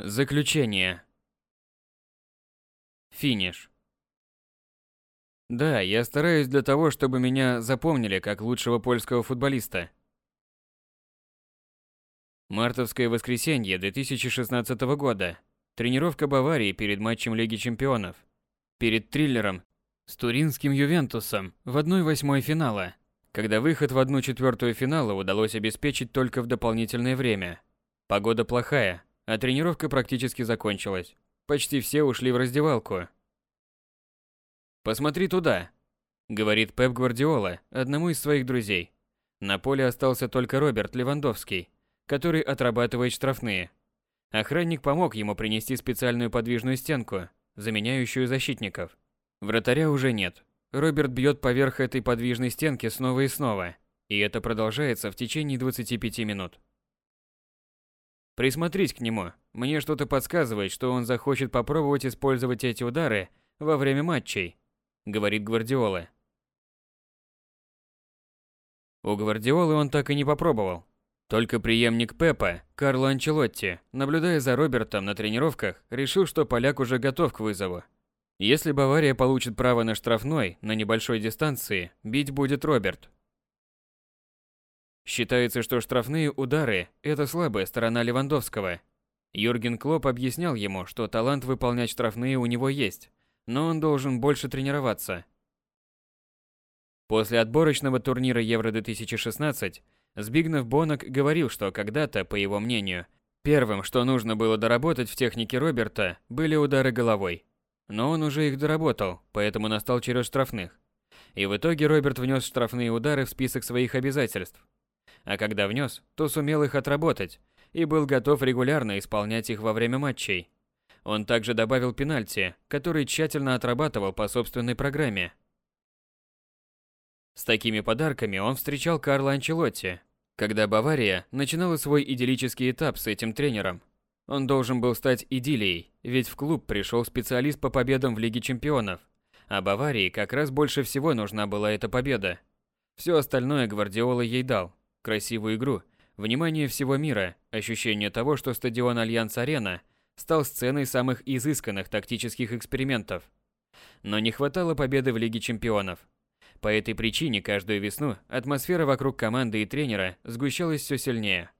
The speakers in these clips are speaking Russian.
Заключение. Финиш. Да, я стараюсь для того, чтобы меня запомнили как лучшего польского футболиста. Мартовское воскресенье 2016 года. Тренировка Баварии перед матчем Лиги Чемпионов. Перед триллером с туринским Ювентусом в 1-8 финала, когда выход в 1-4 финала удалось обеспечить только в дополнительное время. Погода плохая, а тренировка практически закончилась. Почти все ушли в раздевалку. «Посмотри туда», — говорит Пеп Гвардиола одному из своих друзей. На поле остался только Роберт Левандовский, который отрабатывает штрафные. Охранник помог ему принести специальную подвижную стенку, заменяющую защитников. Вратаря уже нет. Роберт бьет поверх этой подвижной стенки снова и снова, и это продолжается в течение 25 минут. Присмотрись к нему. Мне что-то подсказывает, что он захочет попробовать использовать эти удары во время матчей, говорит Гвардиола. У Гвардиолы он так и не попробовал. Только преемник Пепа, Карло Анчелотти, наблюдая за Робертом на тренировках, решил, что поляк уже готов к вызову. Если Бавария получит право на штрафной на небольшой дистанции, бить будет Роберт. Считается, что штрафные удары – это слабая сторона Левандовского. Юрген Клоп объяснял ему, что талант выполнять штрафные у него есть, но он должен больше тренироваться. После отборочного турнира Евро-2016 Збигнев Бонок говорил, что когда-то, по его мнению, первым, что нужно было доработать в технике Роберта, были удары головой. Но он уже их доработал, поэтому настал черед штрафных. И в итоге Роберт внес штрафные удары в список своих обязательств а когда внес, то сумел их отработать и был готов регулярно исполнять их во время матчей. Он также добавил пенальти, который тщательно отрабатывал по собственной программе. С такими подарками он встречал Карла Анчелотти, когда Бавария начинала свой идиллический этап с этим тренером. Он должен был стать идиллией, ведь в клуб пришел специалист по победам в Лиге чемпионов, а Баварии как раз больше всего нужна была эта победа. Все остальное Гвардиола ей дал красивую игру, внимание всего мира, ощущение того, что стадион Альянц-Арена стал сценой самых изысканных тактических экспериментов. Но не хватало победы в Лиге чемпионов. По этой причине каждую весну атмосфера вокруг команды и тренера сгущалась все сильнее.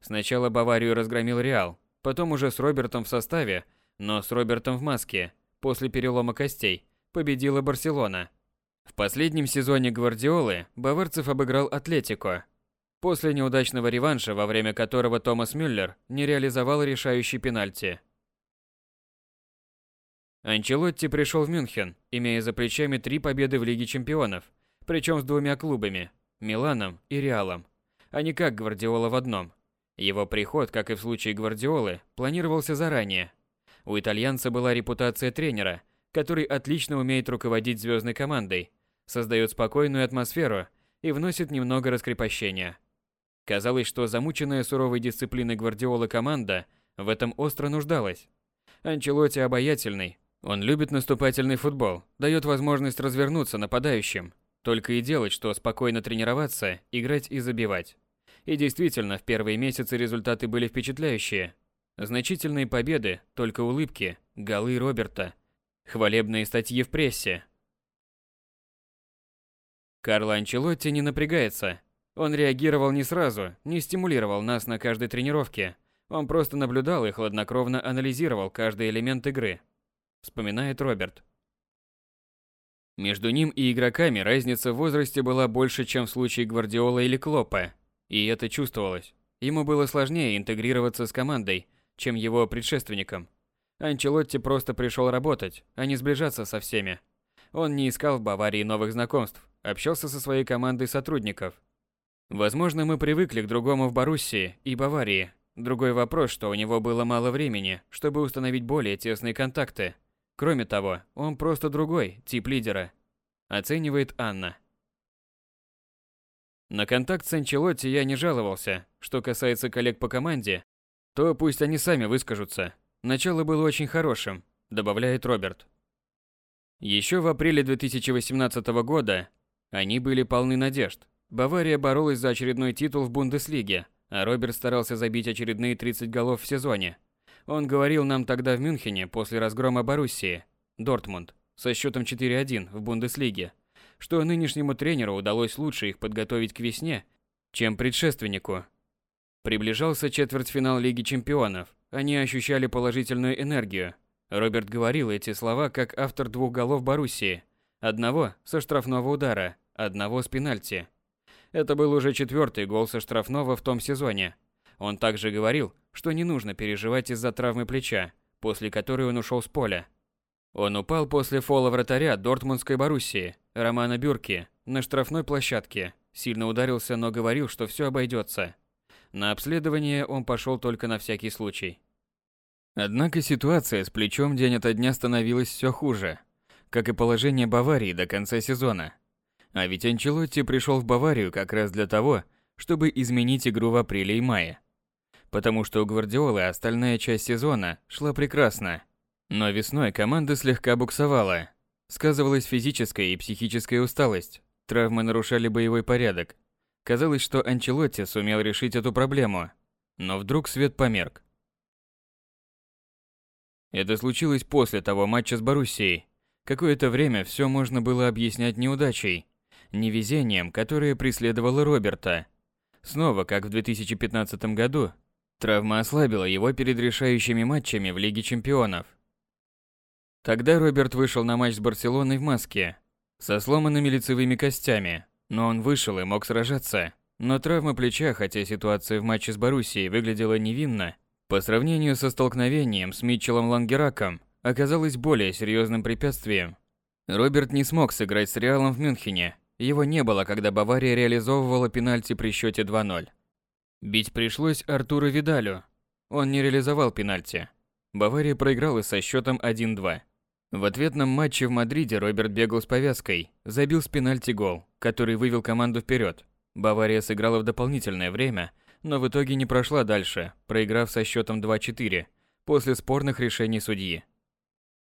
Сначала Баварию разгромил Реал, потом уже с Робертом в составе, но с Робертом в маске, после перелома костей, победила Барселона. В последнем сезоне Гвардиолы баварцев обыграл Атлетико, после неудачного реванша, во время которого Томас Мюллер не реализовал решающий пенальти. Анчелотти пришел в Мюнхен, имея за плечами три победы в Лиге чемпионов, причем с двумя клубами – Миланом и Реалом, а не как Гвардиола в одном. Его приход, как и в случае Гвардиолы, планировался заранее. У итальянца была репутация тренера, который отлично умеет руководить звездной командой, создает спокойную атмосферу и вносит немного раскрепощения – Казалось, что замученная суровой дисциплиной Гвардиолы команда в этом остро нуждалась. Анчелотти обаятельный. Он любит наступательный футбол, дает возможность развернуться нападающим. Только и делать, что спокойно тренироваться, играть и забивать. И действительно, в первые месяцы результаты были впечатляющие. Значительные победы, только улыбки, голы Роберта, хвалебные статьи в прессе. Карло Анчелотти не напрягается, он реагировал не сразу, не стимулировал нас на каждой тренировке. Он просто наблюдал и хладнокровно анализировал каждый элемент игры. Вспоминает Роберт. Между ним и игроками разница в возрасте была больше, чем в случае Гвардиола или Клопа. И это чувствовалось. Ему было сложнее интегрироваться с командой, чем его предшественникам. Анчелотти просто пришел работать, а не сближаться со всеми. Он не искал в Баварии новых знакомств, общался со своей командой сотрудников, Возможно, мы привыкли к другому в Боруссии и Баварии. Другой вопрос, что у него было мало времени, чтобы установить более тесные контакты. Кроме того, он просто другой, тип лидера. Оценивает Анна. На контакт с Анчелотти я не жаловался. Что касается коллег по команде, то пусть они сами выскажутся. Начало было очень хорошим, добавляет Роберт. Еще в апреле 2018 года они были полны надежд. Бавария боролась за очередной титул в Бундеслиге, а Роберт старался забить очередные 30 голов в сезоне. Он говорил нам тогда в Мюнхене после разгрома Боруссии, Дортмунд, со счетом 4-1 в Бундеслиге, что нынешнему тренеру удалось лучше их подготовить к весне, чем предшественнику. Приближался четвертьфинал Лиги Чемпионов. Они ощущали положительную энергию. Роберт говорил эти слова как автор двух голов Боруссии. Одного со штрафного удара, одного с пенальти. Это был уже четвертый гол со штрафного в том сезоне. Он также говорил, что не нужно переживать из-за травмы плеча, после которой он ушел с поля. Он упал после фола вратаря Дортмундской Боруссии, Романа Бюрки, на штрафной площадке. Сильно ударился, но говорил, что все обойдется. На обследование он пошел только на всякий случай. Однако ситуация с плечом день ото дня становилась все хуже, как и положение Баварии до конца сезона. А ведь Анчелотти пришел в Баварию как раз для того, чтобы изменить игру в апреле и мае. Потому что у Гвардиолы остальная часть сезона шла прекрасно. Но весной команда слегка буксовала. Сказывалась физическая и психическая усталость. Травмы нарушали боевой порядок, Казалось, что Анчелотти сумел решить эту проблему, но вдруг свет померк. Это случилось после того матча с Боруссией. Какое-то время все можно было объяснять неудачей, невезением, которое преследовало Роберта. Снова, как в 2015 году, травма ослабила его перед решающими матчами в Лиге чемпионов. Тогда Роберт вышел на матч с Барселоной в маске, со сломанными лицевыми костями, но он вышел и мог сражаться. Но травма плеча, хотя ситуация в матче с Боруссией выглядела невинно, по сравнению со столкновением с Митчеллом Лангераком, оказалась более серьезным препятствием. Роберт не смог сыграть с Реалом в Мюнхене. Его не было, когда Бавария реализовывала пенальти при счете 2-0. Бить пришлось Артуру Видалю. Он не реализовал пенальти. Бавария проиграла со счетом 1-2. В ответном матче в Мадриде Роберт бегал с повязкой, забил с пенальти гол, который вывел команду вперед. Бавария сыграла в дополнительное время, но в итоге не прошла дальше, проиграв со счетом 2-4 после спорных решений судьи.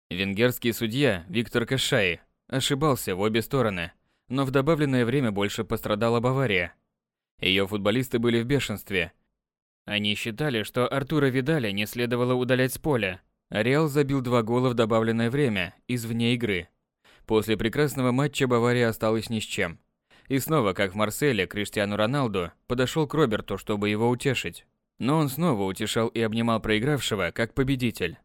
Венгерский судья Виктор Кашаи ошибался в обе стороны, но в добавленное время больше пострадала Бавария. Ее футболисты были в бешенстве. Они считали, что Артура Видаля не следовало удалять с поля, Реал забил два гола в добавленное время из вне игры. После прекрасного матча Бавария осталась ни с чем. И снова, как в Марселе, Криштиану Роналду подошел к Роберту, чтобы его утешить. Но он снова утешал и обнимал проигравшего, как победитель.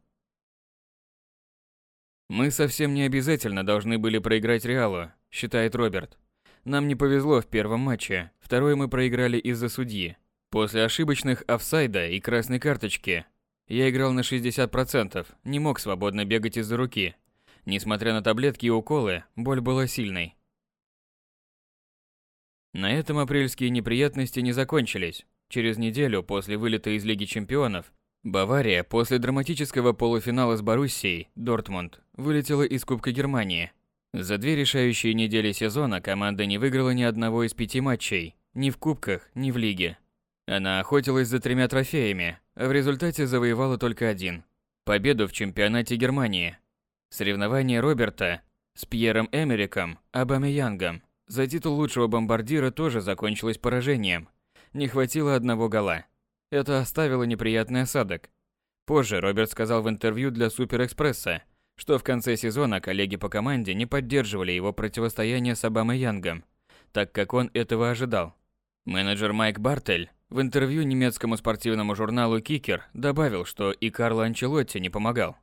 «Мы совсем не обязательно должны были проиграть Реалу», – считает Роберт. «Нам не повезло в первом матче, второй мы проиграли из-за судьи. После ошибочных офсайда и красной карточки я играл на 60%, не мог свободно бегать из-за руки. Несмотря на таблетки и уколы, боль была сильной. На этом апрельские неприятности не закончились. Через неделю после вылета из Лиги Чемпионов Бавария после драматического полуфинала с Боруссией Дортмунд вылетела из Кубка Германии. За две решающие недели сезона команда не выиграла ни одного из пяти матчей, ни в кубках, ни в лиге. Она охотилась за тремя трофеями, а в результате завоевала только один – победу в чемпионате Германии. Соревнование Роберта с Пьером Эмериком Абамеянгом за титул лучшего бомбардира тоже закончилось поражением. Не хватило одного гола. Это оставило неприятный осадок. Позже Роберт сказал в интервью для Суперэкспресса, что в конце сезона коллеги по команде не поддерживали его противостояние с Обамой так как он этого ожидал. Менеджер Майк Бартель в интервью немецкому спортивному журналу Кикер добавил, что и Карло Анчелотти не помогал.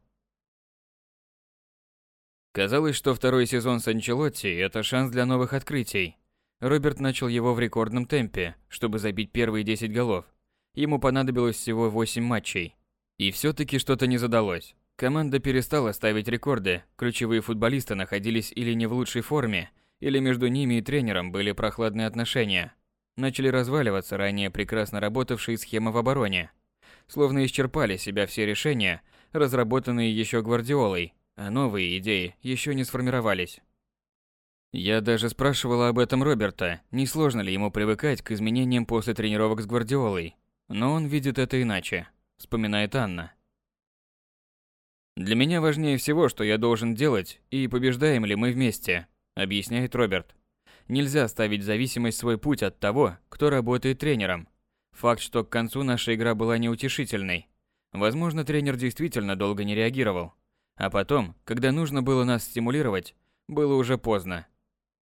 Казалось, что второй сезон с Анчелотти – это шанс для новых открытий. Роберт начал его в рекордном темпе, чтобы забить первые 10 голов. Ему понадобилось всего 8 матчей. И все-таки что-то не задалось. Команда перестала ставить рекорды, ключевые футболисты находились или не в лучшей форме, или между ними и тренером были прохладные отношения – начали разваливаться ранее прекрасно работавшие схемы в обороне. Словно исчерпали себя все решения, разработанные еще Гвардиолой, а новые идеи еще не сформировались. Я даже спрашивала об этом Роберта, не сложно ли ему привыкать к изменениям после тренировок с Гвардиолой. Но он видит это иначе, вспоминает Анна. Для меня важнее всего, что я должен делать и побеждаем ли мы вместе, объясняет Роберт. Нельзя ставить зависимость свой путь от того, кто работает тренером. Факт, что к концу наша игра была неутешительной. Возможно, тренер действительно долго не реагировал. А потом, когда нужно было нас стимулировать, было уже поздно.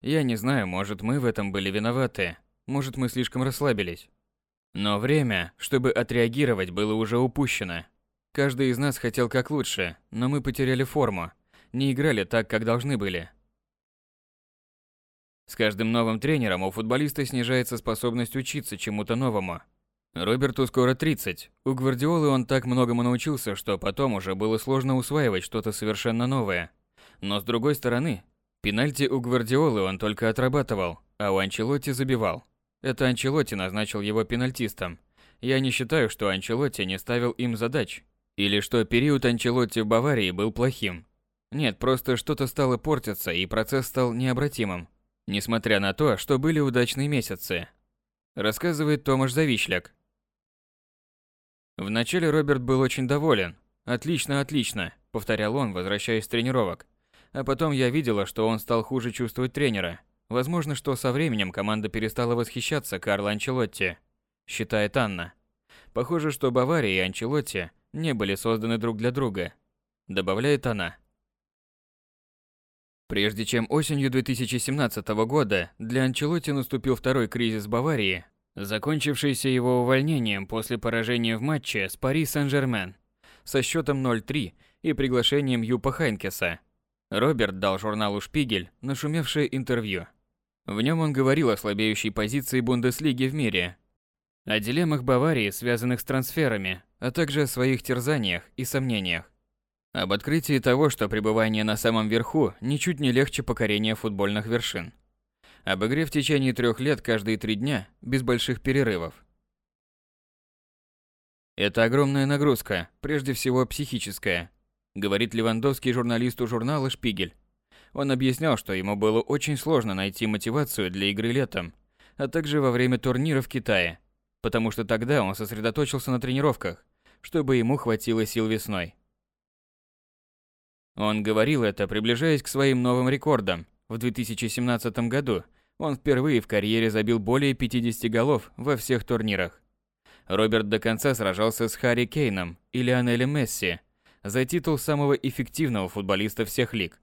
Я не знаю, может, мы в этом были виноваты, может, мы слишком расслабились. Но время, чтобы отреагировать, было уже упущено. Каждый из нас хотел как лучше, но мы потеряли форму, не играли так, как должны были. С каждым новым тренером у футболиста снижается способность учиться чему-то новому. Роберту скоро 30. У Гвардиолы он так многому научился, что потом уже было сложно усваивать что-то совершенно новое. Но с другой стороны, пенальти у Гвардиолы он только отрабатывал, а у Анчелотти забивал. Это Анчелотти назначил его пенальтистом. Я не считаю, что Анчелотти не ставил им задач, или что период Анчелотти в Баварии был плохим. Нет, просто что-то стало портиться, и процесс стал необратимым. Несмотря на то, что были удачные месяцы. Рассказывает Томаш Завишляк. Вначале Роберт был очень доволен. «Отлично, отлично», — повторял он, возвращаясь с тренировок. А потом я видела, что он стал хуже чувствовать тренера. Возможно, что со временем команда перестала восхищаться Карло Анчелотти, считает Анна. Похоже, что Бавария и Анчелотти не были созданы друг для друга, добавляет она. Прежде чем осенью 2017 года для Анчелотти наступил второй кризис Баварии, закончившийся его увольнением после поражения в матче с Пари Сен-Жермен со счетом 0-3 и приглашением Юпа Хайнкеса, Роберт дал журналу «Шпигель» нашумевшее интервью. В нем он говорил о слабеющей позиции Бундеслиги в мире, о дилеммах Баварии, связанных с трансферами, а также о своих терзаниях и сомнениях. Об открытии того, что пребывание на самом верху ничуть не легче покорения футбольных вершин. Об игре в течение трех лет каждые три дня, без больших перерывов. Это огромная нагрузка, прежде всего психическая, говорит Левандовский журналисту журнала «Шпигель». Он объяснял, что ему было очень сложно найти мотивацию для игры летом, а также во время турнира в Китае, потому что тогда он сосредоточился на тренировках, чтобы ему хватило сил весной. Он говорил это, приближаясь к своим новым рекордам. В 2017 году он впервые в карьере забил более 50 голов во всех турнирах. Роберт до конца сражался с Харри Кейном и Лионелем Месси за титул самого эффективного футболиста всех лиг.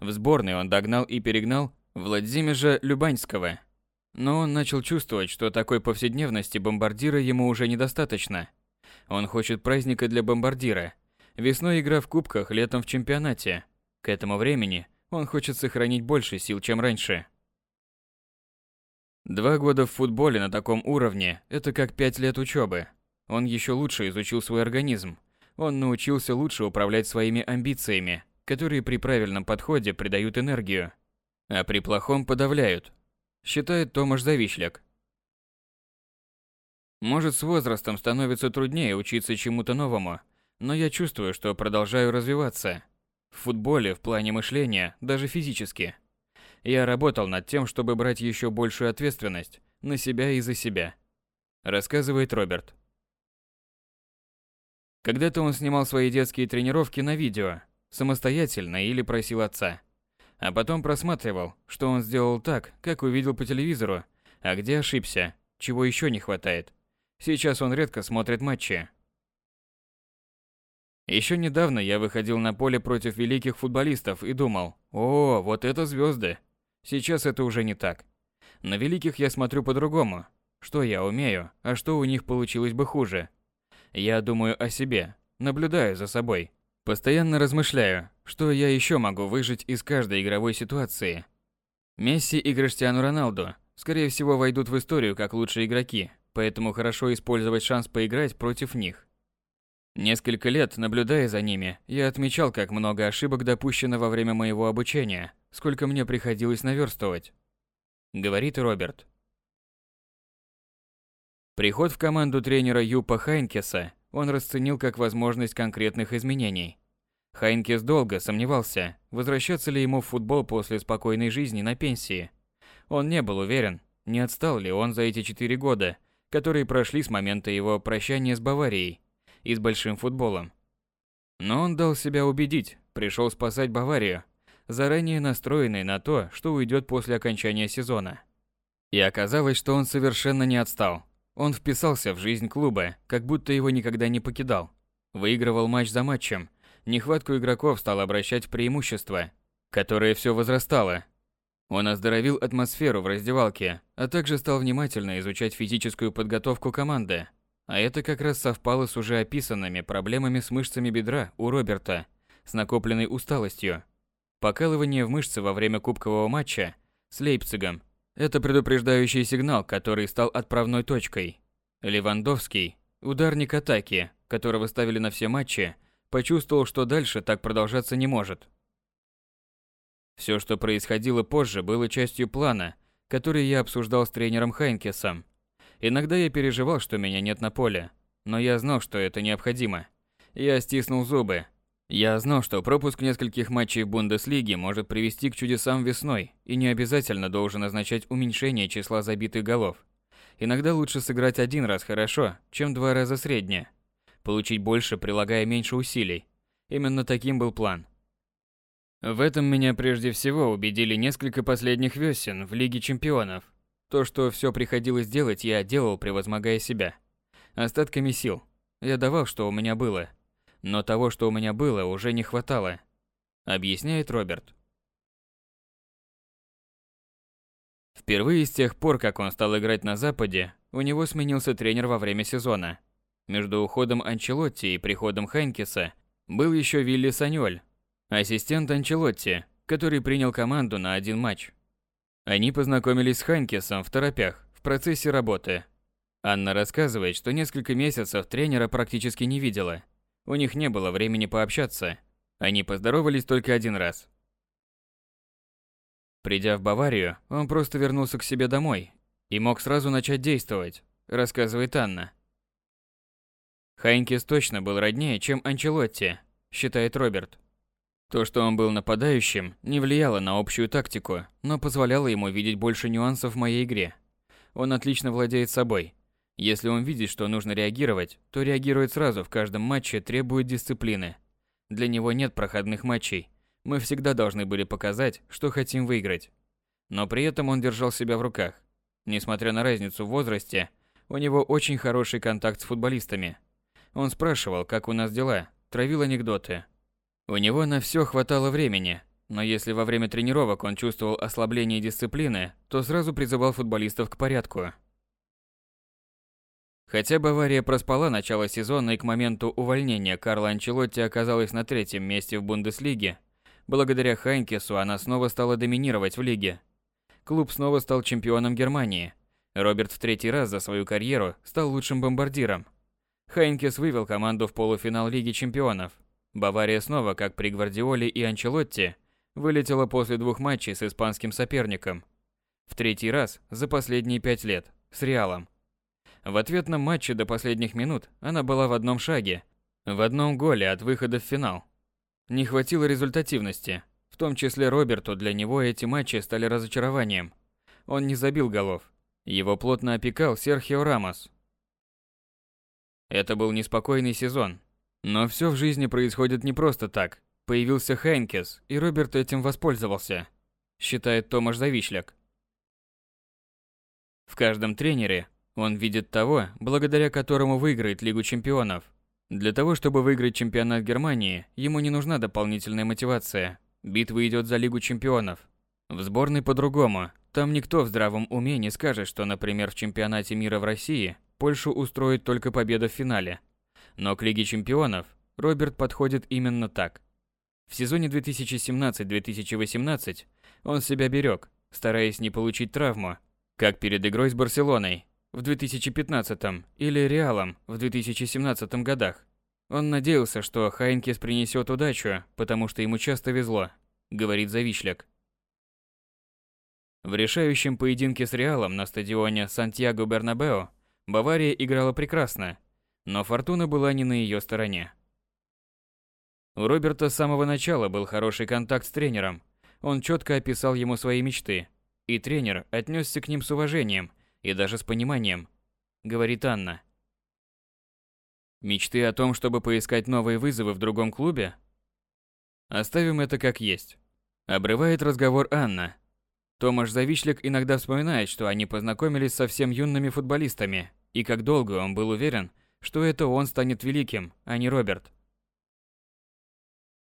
В сборной он догнал и перегнал Владимира Любаньского. Но он начал чувствовать, что такой повседневности бомбардира ему уже недостаточно. Он хочет праздника для бомбардира – Весной игра в кубках, летом в чемпионате. К этому времени он хочет сохранить больше сил, чем раньше. Два года в футболе на таком уровне – это как пять лет учебы. Он еще лучше изучил свой организм. Он научился лучше управлять своими амбициями, которые при правильном подходе придают энергию, а при плохом подавляют, считает Томаш Завишляк. Может, с возрастом становится труднее учиться чему-то новому – но я чувствую, что продолжаю развиваться. В футболе, в плане мышления, даже физически. Я работал над тем, чтобы брать еще большую ответственность на себя и за себя. Рассказывает Роберт. Когда-то он снимал свои детские тренировки на видео, самостоятельно или просил отца. А потом просматривал, что он сделал так, как увидел по телевизору, а где ошибся, чего еще не хватает. Сейчас он редко смотрит матчи, еще недавно я выходил на поле против великих футболистов и думал, о, вот это звезды. Сейчас это уже не так. На великих я смотрю по-другому. Что я умею, а что у них получилось бы хуже. Я думаю о себе, наблюдаю за собой. Постоянно размышляю, что я еще могу выжить из каждой игровой ситуации. Месси и Криштиану Роналду, скорее всего, войдут в историю как лучшие игроки, поэтому хорошо использовать шанс поиграть против них. Несколько лет, наблюдая за ними, я отмечал, как много ошибок допущено во время моего обучения, сколько мне приходилось наверстывать. Говорит Роберт. Приход в команду тренера Юпа Хайнкеса он расценил как возможность конкретных изменений. Хайнкес долго сомневался, возвращаться ли ему в футбол после спокойной жизни на пенсии. Он не был уверен, не отстал ли он за эти четыре года, которые прошли с момента его прощания с Баварией и с большим футболом. Но он дал себя убедить, пришел спасать Баварию, заранее настроенный на то, что уйдет после окончания сезона. И оказалось, что он совершенно не отстал. Он вписался в жизнь клуба, как будто его никогда не покидал. Выигрывал матч за матчем. Нехватку игроков стал обращать в преимущество, которое все возрастало. Он оздоровил атмосферу в раздевалке, а также стал внимательно изучать физическую подготовку команды. А это как раз совпало с уже описанными проблемами с мышцами бедра у Роберта, с накопленной усталостью. Покалывание в мышце во время кубкового матча с Лейпцигом – это предупреждающий сигнал, который стал отправной точкой. Левандовский, ударник атаки, которого ставили на все матчи, почувствовал, что дальше так продолжаться не может. Все, что происходило позже, было частью плана, который я обсуждал с тренером Хайнкесом. Иногда я переживал, что меня нет на поле, но я знал, что это необходимо. Я стиснул зубы. Я знал, что пропуск нескольких матчей в Бундеслиге может привести к чудесам весной и не обязательно должен означать уменьшение числа забитых голов. Иногда лучше сыграть один раз хорошо, чем два раза средне. Получить больше, прилагая меньше усилий. Именно таким был план. В этом меня прежде всего убедили несколько последних весен в Лиге Чемпионов. То, что все приходилось делать, я делал, превозмогая себя. Остатками сил. Я давал, что у меня было. Но того, что у меня было, уже не хватало. Объясняет Роберт. Впервые с тех пор, как он стал играть на Западе, у него сменился тренер во время сезона. Между уходом Анчелотти и приходом Хайнкеса был еще Вилли Саньоль, Ассистент Анчелотти, который принял команду на один матч. Они познакомились с Ханкесом в торопях, в процессе работы. Анна рассказывает, что несколько месяцев тренера практически не видела. У них не было времени пообщаться. Они поздоровались только один раз. Придя в Баварию, он просто вернулся к себе домой и мог сразу начать действовать, рассказывает Анна. Хайнкес точно был роднее, чем Анчелотти, считает Роберт. То, что он был нападающим, не влияло на общую тактику, но позволяло ему видеть больше нюансов в моей игре. Он отлично владеет собой. Если он видит, что нужно реагировать, то реагирует сразу в каждом матче, требует дисциплины. Для него нет проходных матчей. Мы всегда должны были показать, что хотим выиграть. Но при этом он держал себя в руках. Несмотря на разницу в возрасте, у него очень хороший контакт с футболистами. Он спрашивал, как у нас дела, травил анекдоты, у него на все хватало времени, но если во время тренировок он чувствовал ослабление дисциплины, то сразу призывал футболистов к порядку. Хотя Бавария проспала начало сезона и к моменту увольнения Карла Анчелотти оказалась на третьем месте в Бундеслиге, благодаря Хайнкесу она снова стала доминировать в лиге. Клуб снова стал чемпионом Германии. Роберт в третий раз за свою карьеру стал лучшим бомбардиром. Хайнкес вывел команду в полуфинал Лиги чемпионов. Бавария снова, как при Гвардиоле и Анчелотти, вылетела после двух матчей с испанским соперником. В третий раз за последние пять лет, с Реалом. В ответном матче до последних минут она была в одном шаге, в одном голе от выхода в финал. Не хватило результативности, в том числе Роберту для него эти матчи стали разочарованием. Он не забил голов. Его плотно опекал Серхио Рамос. Это был неспокойный сезон, но все в жизни происходит не просто так. Появился Хайнкес, и Роберт этим воспользовался, считает Томаш Завишляк. В каждом тренере он видит того, благодаря которому выиграет Лигу чемпионов. Для того, чтобы выиграть чемпионат Германии, ему не нужна дополнительная мотивация. Битва идет за Лигу чемпионов. В сборной по-другому. Там никто в здравом уме не скажет, что, например, в чемпионате мира в России Польшу устроит только победа в финале – но к Лиге чемпионов Роберт подходит именно так. В сезоне 2017-2018 он себя берег, стараясь не получить травму, как перед игрой с Барселоной в 2015 или Реалом в 2017 годах. Он надеялся, что Хайнкес принесет удачу, потому что ему часто везло, говорит Завишляк. В решающем поединке с Реалом на стадионе Сантьяго Бернабео Бавария играла прекрасно, но фортуна была не на ее стороне. У Роберта с самого начала был хороший контакт с тренером. Он четко описал ему свои мечты, и тренер отнесся к ним с уважением и даже с пониманием, говорит Анна. Мечты о том, чтобы поискать новые вызовы в другом клубе? Оставим это как есть. Обрывает разговор Анна. Томаш Завишляк иногда вспоминает, что они познакомились совсем юными футболистами, и как долго он был уверен, что это он станет великим, а не Роберт.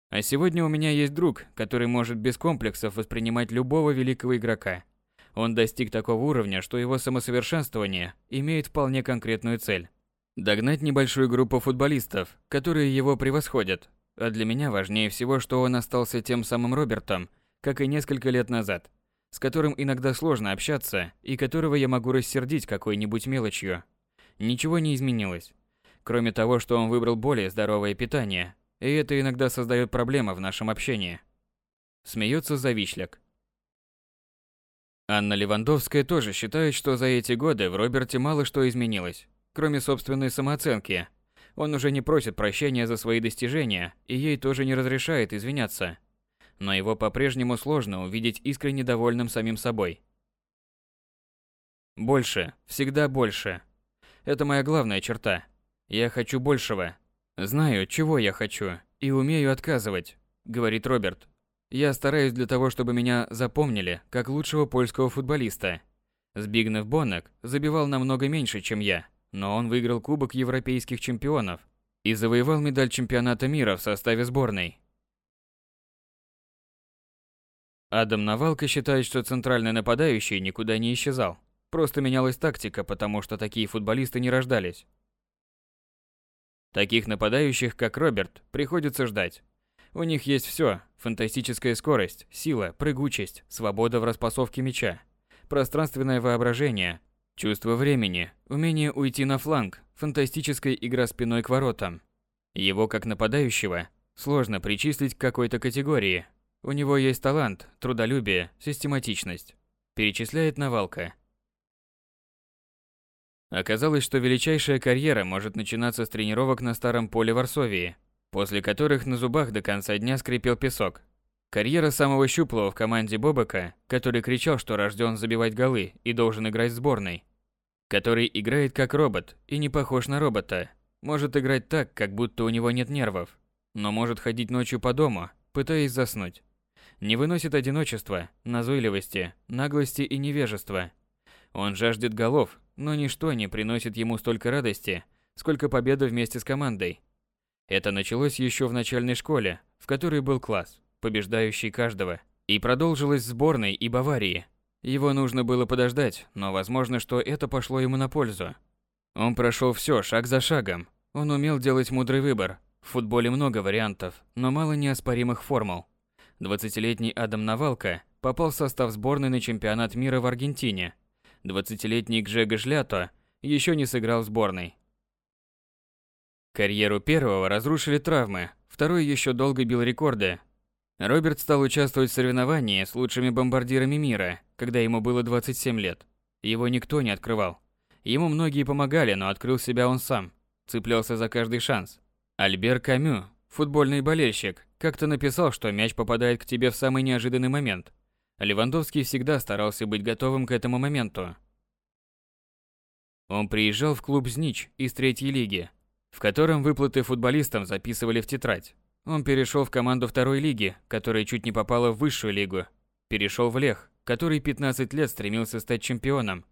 А сегодня у меня есть друг, который может без комплексов воспринимать любого великого игрока. Он достиг такого уровня, что его самосовершенствование имеет вполне конкретную цель. Догнать небольшую группу футболистов, которые его превосходят. А для меня важнее всего, что он остался тем самым Робертом, как и несколько лет назад, с которым иногда сложно общаться и которого я могу рассердить какой-нибудь мелочью. Ничего не изменилось. Кроме того, что он выбрал более здоровое питание, и это иногда создает проблемы в нашем общении. Смеется завичляк. Анна Левандовская тоже считает, что за эти годы в Роберте мало что изменилось, кроме собственной самооценки. Он уже не просит прощения за свои достижения, и ей тоже не разрешает извиняться. Но его по-прежнему сложно увидеть искренне довольным самим собой. Больше, всегда больше. Это моя главная черта. Я хочу большего, Знаю, чего я хочу, и умею отказывать, говорит Роберт. Я стараюсь для того, чтобы меня запомнили как лучшего польского футболиста. Збигнев Боннек забивал намного меньше, чем я, но он выиграл Кубок Европейских чемпионов и завоевал медаль чемпионата мира в составе сборной. Адам Навалка считает, что центральный нападающий никуда не исчезал. Просто менялась тактика, потому что такие футболисты не рождались. Таких нападающих, как Роберт, приходится ждать. У них есть все: фантастическая скорость, сила, прыгучесть, свобода в распасовке мяча, пространственное воображение, чувство времени, умение уйти на фланг, фантастическая игра спиной к воротам. Его как нападающего сложно причислить к какой-то категории. У него есть талант, трудолюбие, систематичность. Перечисляет Навалка. Оказалось, что величайшая карьера может начинаться с тренировок на старом поле Варсовии, после которых на зубах до конца дня скрипел песок. Карьера самого щуплого в команде Бобака, который кричал, что рожден забивать голы и должен играть в сборной. Который играет как робот и не похож на робота. Может играть так, как будто у него нет нервов. Но может ходить ночью по дому, пытаясь заснуть. Не выносит одиночества, назойливости, наглости и невежества. Он жаждет голов, но ничто не приносит ему столько радости, сколько победа вместе с командой. Это началось еще в начальной школе, в которой был класс, побеждающий каждого, и продолжилось в сборной и Баварии. Его нужно было подождать, но возможно, что это пошло ему на пользу. Он прошел все шаг за шагом. Он умел делать мудрый выбор. В футболе много вариантов, но мало неоспоримых формул. 20-летний Адам Навалка попал в состав сборной на чемпионат мира в Аргентине – 20-летний Гжега Жлято еще не сыграл в сборной. Карьеру первого разрушили травмы, второй еще долго бил рекорды. Роберт стал участвовать в соревновании с лучшими бомбардирами мира, когда ему было 27 лет. Его никто не открывал. Ему многие помогали, но открыл себя он сам. Цеплялся за каждый шанс. Альбер Камю, футбольный болельщик, как-то написал, что мяч попадает к тебе в самый неожиданный момент – Левандовский всегда старался быть готовым к этому моменту. Он приезжал в клуб «Знич» из третьей лиги, в котором выплаты футболистам записывали в тетрадь. Он перешел в команду второй лиги, которая чуть не попала в высшую лигу. Перешел в Лех, который 15 лет стремился стать чемпионом.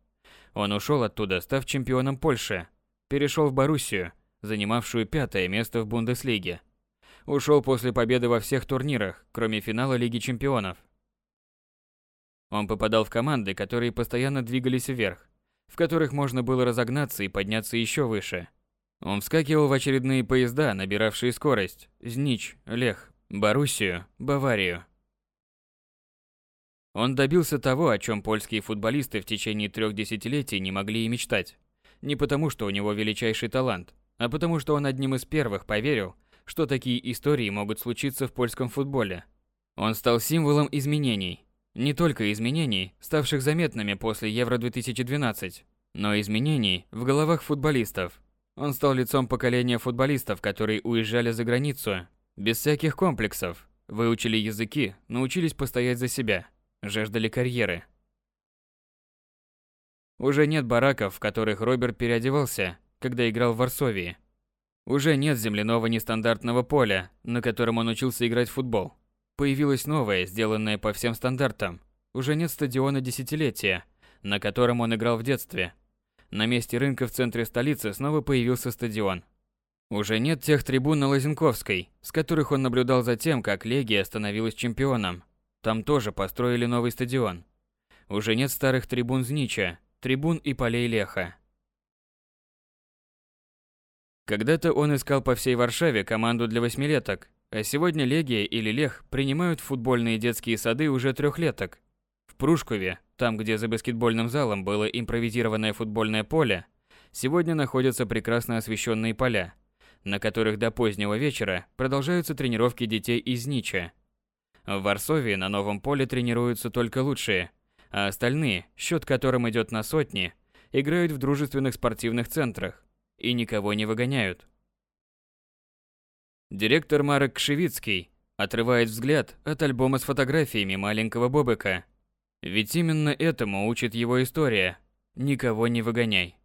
Он ушел оттуда, став чемпионом Польши. Перешел в Боруссию, занимавшую пятое место в Бундеслиге. Ушел после победы во всех турнирах, кроме финала Лиги чемпионов – он попадал в команды, которые постоянно двигались вверх, в которых можно было разогнаться и подняться еще выше. Он вскакивал в очередные поезда, набиравшие скорость. Знич, Лех, Боруссию, Баварию. Он добился того, о чем польские футболисты в течение трех десятилетий не могли и мечтать. Не потому, что у него величайший талант, а потому, что он одним из первых поверил, что такие истории могут случиться в польском футболе. Он стал символом изменений, не только изменений, ставших заметными после Евро-2012, но изменений в головах футболистов. Он стал лицом поколения футболистов, которые уезжали за границу без всяких комплексов, выучили языки, научились постоять за себя, жаждали карьеры. Уже нет бараков, в которых Роберт переодевался, когда играл в Варсовии. Уже нет земляного нестандартного поля, на котором он учился играть в футбол. Появилось новое, сделанное по всем стандартам. Уже нет стадиона десятилетия, на котором он играл в детстве. На месте рынка в центре столицы снова появился стадион. Уже нет тех трибун на Лозенковской, с которых он наблюдал за тем, как Легия становилась чемпионом. Там тоже построили новый стадион. Уже нет старых трибун Знича, трибун и полей Леха. Когда-то он искал по всей Варшаве команду для восьмилеток, а сегодня Легия или Лех принимают футбольные детские сады уже трехлеток. В Прушкове, там, где за баскетбольным залом было импровизированное футбольное поле, сегодня находятся прекрасно освещенные поля, на которых до позднего вечера продолжаются тренировки детей из Нича. В Варсовии на новом поле тренируются только лучшие, а остальные, счет которым идет на сотни, играют в дружественных спортивных центрах и никого не выгоняют. Директор Марек Кшевицкий отрывает взгляд от альбома с фотографиями маленького Бобыка. Ведь именно этому учит его история. Никого не выгоняй.